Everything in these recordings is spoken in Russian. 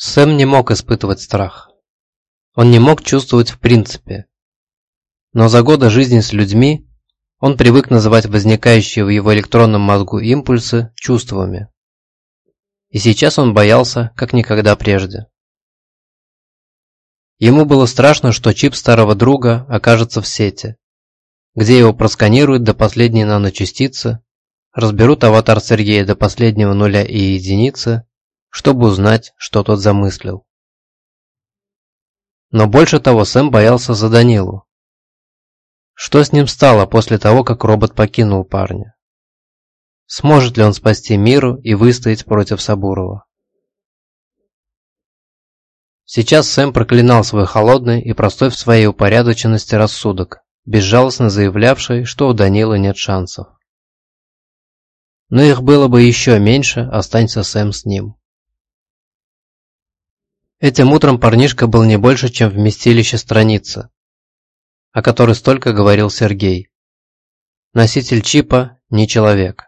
Сэм не мог испытывать страх. Он не мог чувствовать в принципе. Но за годы жизни с людьми он привык называть возникающие в его электронном мозгу импульсы чувствами. И сейчас он боялся, как никогда прежде. Ему было страшно, что чип старого друга окажется в сети, где его просканируют до последней наночастицы, разберут аватар Сергея до последнего нуля и единицы, чтобы узнать, что тот замыслил. Но больше того Сэм боялся за Данилу. Что с ним стало после того, как робот покинул парня? Сможет ли он спасти миру и выстоять против Сабурова? Сейчас Сэм проклинал свой холодный и простой в своей упорядоченности рассудок, безжалостно заявлявший, что у Данилы нет шансов. Но их было бы еще меньше, останься Сэм с ним. Этим утром парнишка был не больше, чем вместилище страницы, о которой столько говорил Сергей. Носитель чипа – не человек.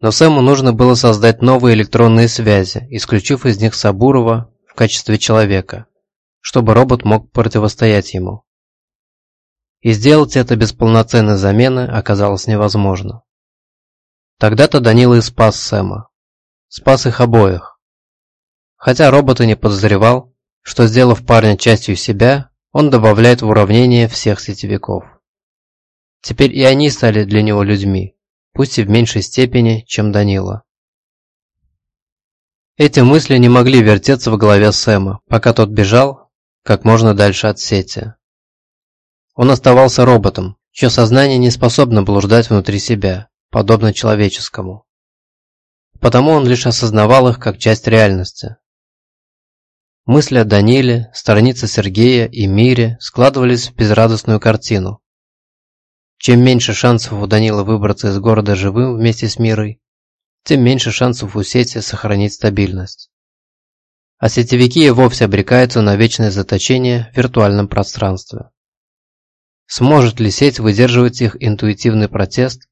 Но Сэму нужно было создать новые электронные связи, исключив из них Сабурова качестве человека, чтобы робот мог противостоять ему. И сделать это без полноценной замены оказалось невозможно. Тогда-то Данила и спас Сэма. Спас их обоих. Хотя робот и не подозревал, что сделав парня частью себя, он добавляет в уравнение всех сетевиков. Теперь и они стали для него людьми, пусть и в меньшей степени, чем Данила. Эти мысли не могли вертеться в голове Сэма, пока тот бежал как можно дальше от сети. Он оставался роботом, чье сознание не способно блуждать внутри себя, подобно человеческому. Потому он лишь осознавал их как часть реальности. Мысли о Даниле, страницы Сергея и мире складывались в безрадостную картину. Чем меньше шансов у Данила выбраться из города живым вместе с мирой, тем меньше шансов у сети сохранить стабильность. А сетевики и вовсе обрекаются на вечное заточение в виртуальном пространстве. Сможет ли сеть выдерживать их интуитивный протест,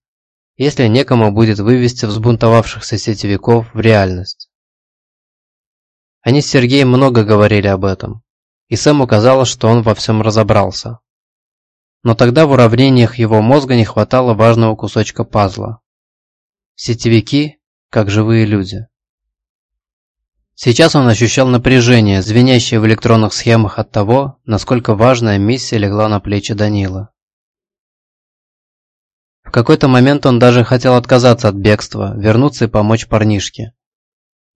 если некому будет вывести взбунтовавшихся сетевиков в реальность? Они с Сергеем много говорили об этом, и Сэму казалось, что он во всем разобрался. Но тогда в уравнениях его мозга не хватало важного кусочка пазла. Сетевики как живые люди. Сейчас он ощущал напряжение, звенящее в электронных схемах от того, насколько важная миссия легла на плечи Данила. В какой-то момент он даже хотел отказаться от бегства, вернуться и помочь парнишке.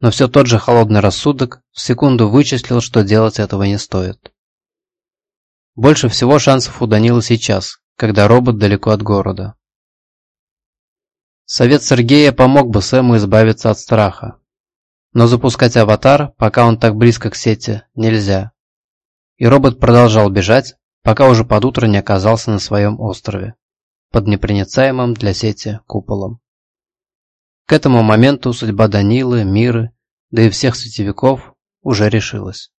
Но все тот же холодный рассудок в секунду вычислил, что делать этого не стоит. Больше всего шансов у Данила сейчас, когда робот далеко от города. Совет Сергея помог бы Сэму избавиться от страха. Но запускать аватар, пока он так близко к сети, нельзя. И робот продолжал бежать, пока уже под утро не оказался на своем острове, под непроницаемым для сети куполом. К этому моменту судьба Данилы, Миры, да и всех сетевиков уже решилась.